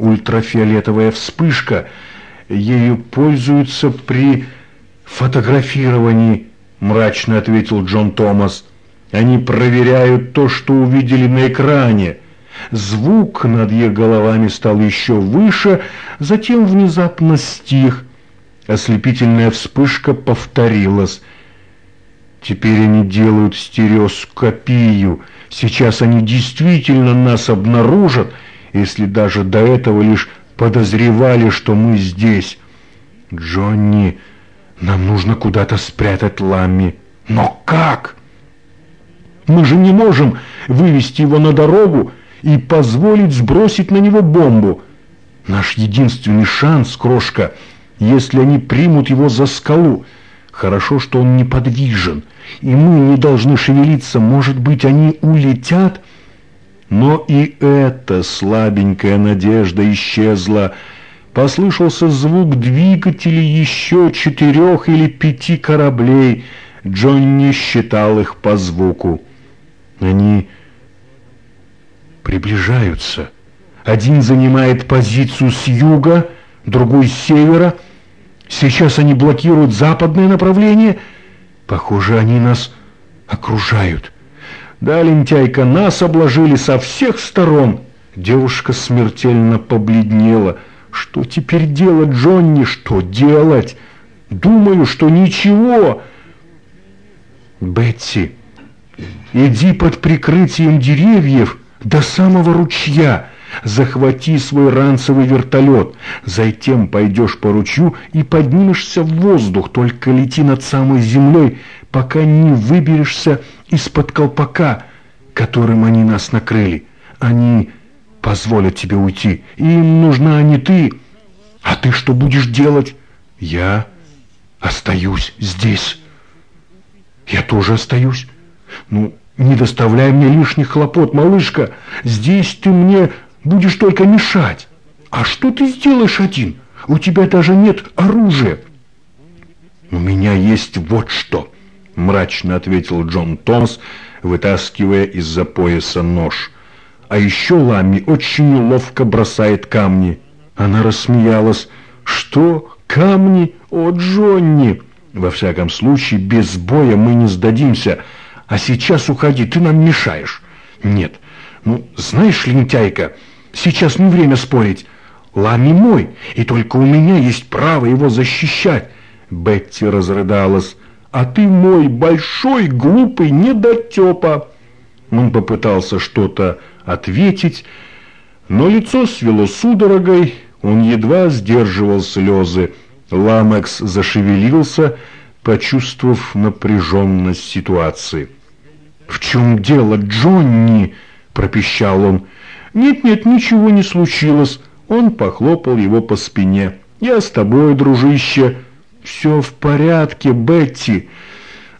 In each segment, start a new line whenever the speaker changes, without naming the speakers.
ультрафиолетовая вспышка. Ею пользуются при фотографировании, мрачно ответил Джон Томас. Они проверяют то, что увидели на экране. Звук над их головами стал еще выше, затем внезапно стих. Ослепительная вспышка повторилась. Теперь они делают стереоскопию. Сейчас они действительно нас обнаружат, если даже до этого лишь подозревали, что мы здесь. Джонни, нам нужно куда-то спрятать Ламми. Но как? Мы же не можем вывести его на дорогу и позволить сбросить на него бомбу. Наш единственный шанс, крошка, если они примут его за скалу. Хорошо, что он неподвижен, и мы не должны шевелиться. Может быть, они улетят? Но и эта слабенькая надежда исчезла. Послышался звук двигателей еще четырех или пяти кораблей. Джонни считал их по звуку. Они приближаются. Один занимает позицию с юга, другой с севера. Сейчас они блокируют западное направление. Похоже, они нас окружают. Да, лентяйка, нас обложили со всех сторон. Девушка смертельно побледнела. Что теперь делать, Джонни? Что делать? Думаю, что ничего. Бетси, иди под прикрытием деревьев до самого ручья. Захвати свой ранцевый вертолет, затем пойдешь по ручью и поднимешься в воздух, только лети над самой землей, пока не выберешься из-под колпака, которым они нас накрыли. Они позволят тебе уйти, им нужна не ты. А ты что будешь делать? Я остаюсь здесь. Я тоже остаюсь. Ну, не доставляй мне лишних хлопот, малышка. Здесь ты мне будешь только мешать. А что ты сделаешь один? У тебя даже нет оружия. У меня есть вот что, мрачно ответил Джон Томас, вытаскивая из-за пояса нож. А еще Ламми очень ловко бросает камни. Она рассмеялась. Что? Камни? О, Джонни! Во всяком случае, без боя мы не сдадимся. А сейчас уходи, ты нам мешаешь. Нет, ну, знаешь, лентяйка, сейчас не время спорить. Лами мой, и только у меня есть право его защищать. Бетти разрыдалась. А ты мой большой глупый недотепа. Он попытался что-то ответить, но лицо свело судорогой, он едва сдерживал слезы. Ламекс зашевелился, почувствовав напряженность ситуации. «В чем дело, Джонни?» – пропищал он. «Нет-нет, ничего не случилось». Он похлопал его по спине. «Я с тобой, дружище». «Все в порядке, Бетти».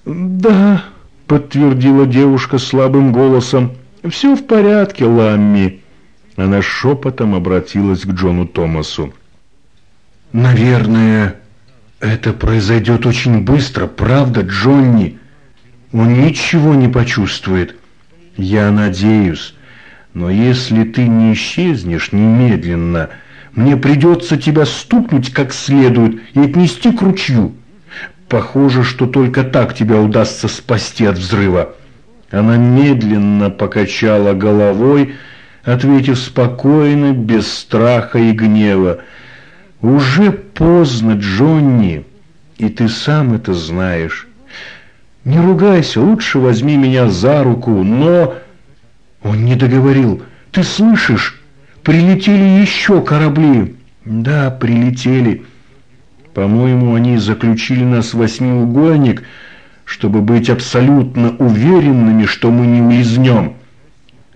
«Да», – подтвердила девушка слабым голосом. «Все в порядке, Ламми». Она шепотом обратилась к Джону Томасу. «Наверное, это произойдет очень быстро, правда, Джонни?» Он ничего не почувствует. Я надеюсь. Но если ты не исчезнешь немедленно, мне придется тебя стукнуть как следует и отнести к ручью. Похоже, что только так тебя удастся спасти от взрыва. Она медленно покачала головой, ответив спокойно, без страха и гнева. «Уже поздно, Джонни, и ты сам это знаешь. «Не ругайся, лучше возьми меня за руку, но...» Он не договорил. «Ты слышишь? Прилетели еще корабли!» «Да, прилетели. По-моему, они заключили нас в восьмиугольник, чтобы быть абсолютно уверенными, что мы не улизнем».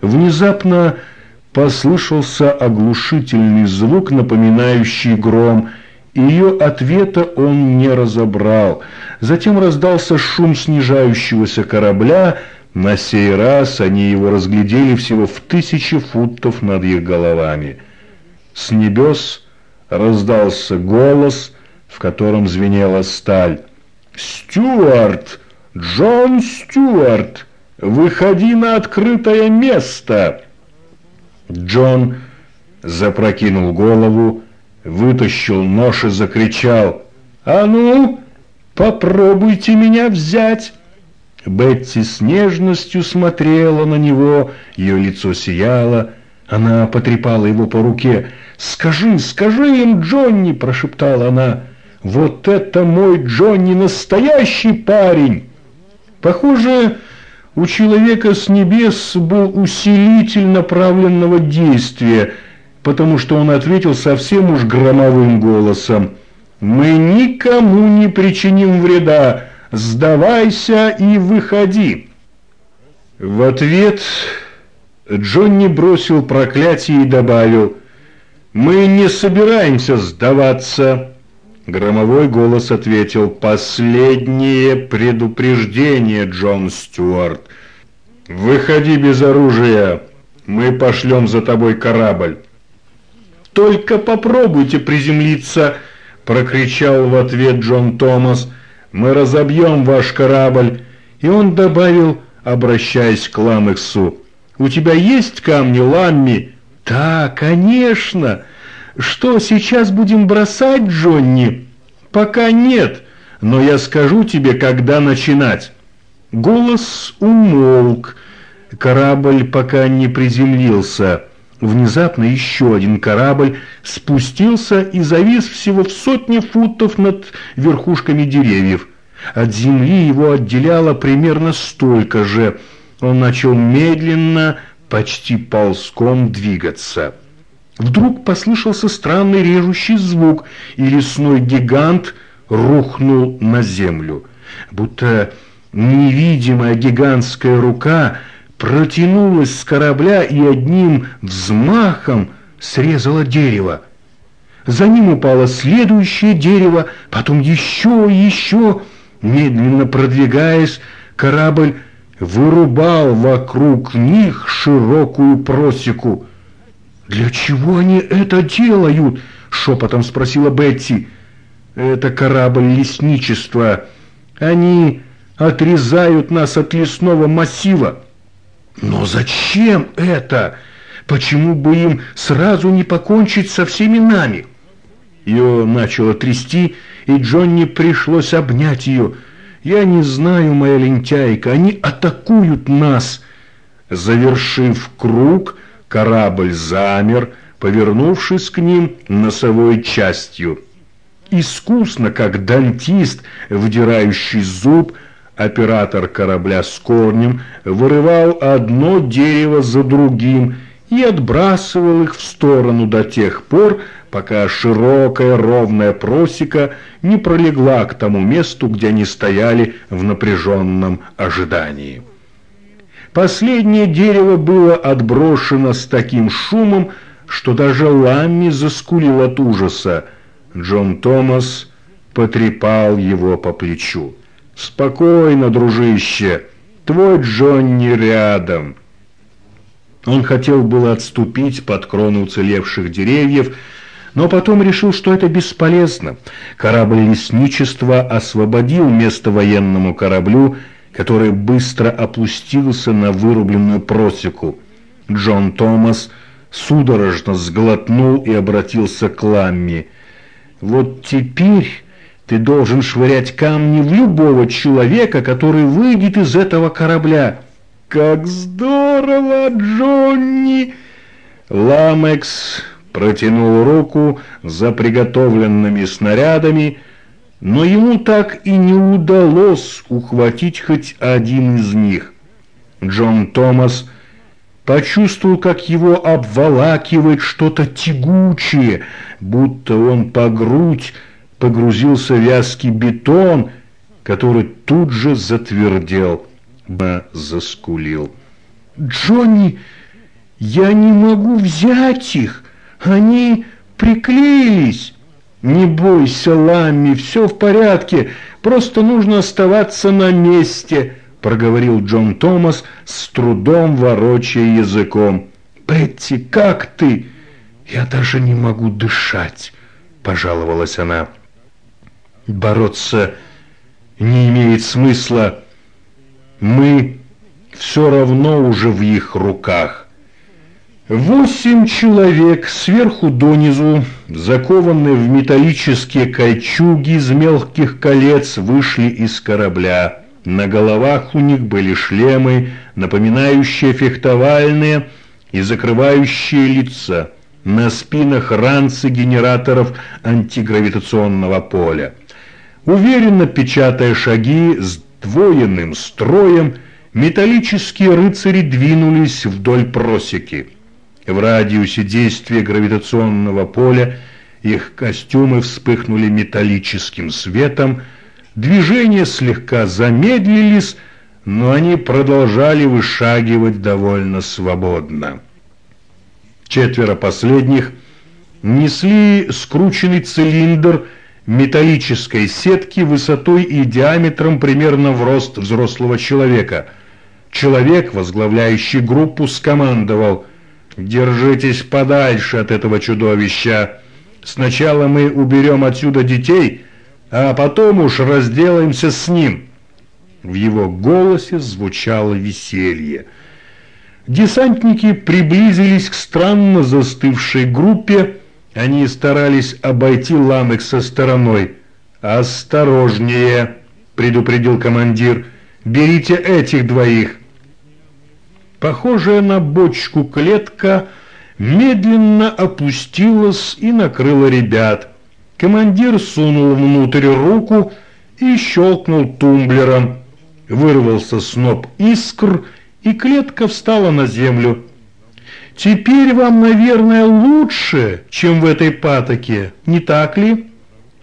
Внезапно послышался оглушительный звук, напоминающий гром, ее ответа он не разобрал. Затем раздался шум снижающегося корабля. На сей раз они его разглядели всего в тысячи футов над их головами. С небес раздался голос, в котором звенела сталь. «Стюарт! Джон Стюарт! Выходи на открытое место!» Джон запрокинул голову, вытащил нож и закричал «А ну, попробуйте меня взять!» Бетти с нежностью смотрела на него, ее лицо сияло, она потрепала его по руке. «Скажи, скажи им, Джонни!» – прошептала она. «Вот это мой Джонни, настоящий парень!» Похоже, у человека с небес был усилитель направленного действия, потому что он ответил совсем уж громовым голосом. «Мы никому не причиним вреда, сдавайся и выходи!» В ответ Джонни бросил проклятие и добавил «Мы не собираемся сдаваться!» Громовой голос ответил «Последнее предупреждение, Джон Стюарт! Выходи без оружия, мы пошлем за тобой корабль!» «Только попробуйте приземлиться!» – прокричал в ответ Джон Томас. «Мы разобьем ваш корабль!» И он добавил, обращаясь к Ламексу, у тебя есть камни, Ламми?» «Да, конечно! Что, сейчас будем бросать, Джонни?» «Пока нет, но я скажу тебе, когда начинать». Голос умолк. Корабль пока не приземлился. Внезапно еще один корабль спустился и завис всего в сотне футов над верхушками деревьев. От земли его отделяло примерно столько же – он начал медленно, почти ползком двигаться. Вдруг послышался странный режущий звук, и лесной гигант рухнул на землю. Будто невидимая гигантская рука протянулась с корабля и одним взмахом срезала дерево. За ним упало следующее дерево, потом еще и еще. Медленно продвигаясь, корабль вырубал вокруг них широкую просеку. «Для чего они это делают?» — шепотом спросила Бетти. «Это корабль лесничества. Они отрезают нас от лесного массива». «Но зачем это? Почему бы им сразу не покончить со всеми нами?» Ее начало трясти, и Джонни пришлось обнять ее – я не знаю, моя лентяйка, они атакуют нас. Завершив круг, корабль замер, повернувшись к ним носовой частью. Искусно, как дантист, вдирающий зуб, оператор корабля с корнем вырывал одно дерево за другим и отбрасывал их в сторону до тех пор, пока широкая ровная просека не пролегла к тому месту, где они стояли в напряженном ожидании. Последнее дерево было отброшено с таким шумом, что даже Ламми заскулил от ужаса. Джон Томас потрепал его по плечу. «Спокойно, дружище, твой Джонни рядом». Он хотел было отступить под крону уцелевших деревьев, но потом решил, что это бесполезно. Корабль лесничества освободил место военному кораблю, который быстро опустился на вырубленную просеку. Джон Томас судорожно сглотнул и обратился к Ламми. «Вот теперь ты должен швырять камни в любого человека, который выйдет из этого корабля». «Как здорово, Джонни!» Ламекс протянул руку за приготовленными снарядами, но ему так и не удалось ухватить хоть один из них. Джон Томас почувствовал, как его обволакивает что-то тягучее, будто он по грудь погрузился вязкий бетон, который тут же затвердел. Заскулил. «Джонни, я не могу взять их!» Они приклеились. Не бойся, Ламми, все в порядке, просто нужно оставаться на месте, проговорил Джон Томас, с трудом ворочая языком. Бетти, как ты? Я даже не могу дышать, пожаловалась она. Бороться не имеет смысла. Мы все равно уже в их руках. Восемь человек сверху донизу, закованные в металлические кольчуги из мелких колец, вышли из корабля. На головах у них были шлемы, напоминающие фехтовальные и закрывающие лица. На спинах ранцы генераторов антигравитационного поля. Уверенно печатая шаги с двоенным строем, металлические рыцари двинулись вдоль просеки. В радиусе действия гравитационного поля их костюмы вспыхнули металлическим светом, движения слегка замедлились, но они продолжали вышагивать довольно свободно. Четверо последних несли скрученный цилиндр металлической сетки высотой и диаметром примерно в рост взрослого человека. Человек, возглавляющий группу, скомандовал – Держитесь подальше от этого чудовища. Сначала мы уберем отсюда детей, а потом уж разделаемся с ним». В его голосе звучало веселье. Десантники приблизились к странно застывшей группе. Они старались обойти Ламек со стороной. «Осторожнее!» — предупредил командир. «Берите этих двоих!» Похожая на бочку клетка медленно опустилась и накрыла ребят. Командир сунул внутрь руку и щелкнул тумблером. Вырвался сноп искр, и клетка встала на землю. «Теперь вам, наверное, лучше, чем в этой патоке, не так ли?»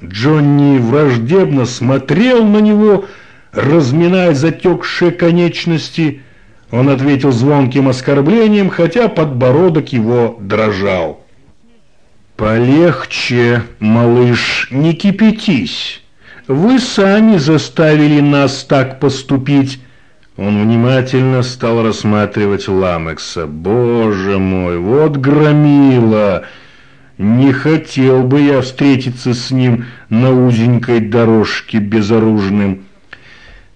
Джонни враждебно смотрел на него, разминая затекшие конечности, он ответил звонким оскорблением, хотя подбородок его дрожал. «Полегче, малыш, не кипятись. Вы сами заставили нас так поступить». Он внимательно стал рассматривать Ламекса. «Боже мой, вот громила! Не хотел бы я встретиться с ним на узенькой дорожке безоружным».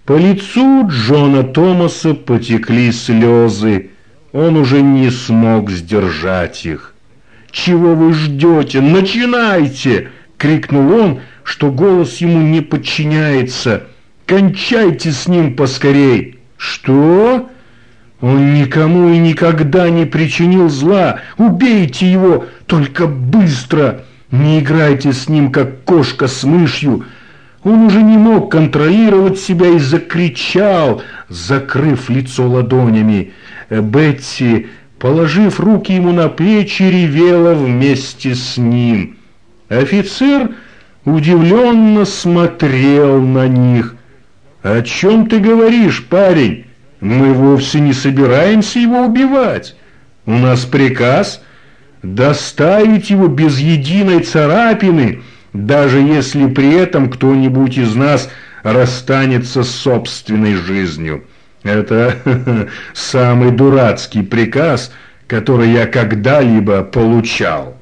По лицу Джона Томаса потекли слезы. Он уже не смог сдержать их. «Чего вы ждете? Начинайте!» — крикнул он, что голос ему не подчиняется. «Кончайте с ним поскорей!» «Что?» «Он никому и никогда не причинил зла! Убейте его! Только быстро! Не играйте с ним, как кошка с мышью!» Он уже не мог контролировать себя и закричал, закрыв лицо ладонями. Бетси, положив руки ему на плечи, ревела вместе с ним. Офицер удивленно смотрел на них. «О чем ты говоришь, парень? Мы вовсе не собираемся его убивать. У нас приказ доставить его без единой царапины» даже если при этом кто-нибудь из нас расстанется с собственной жизнью. Это самый дурацкий приказ, который я когда-либо получал».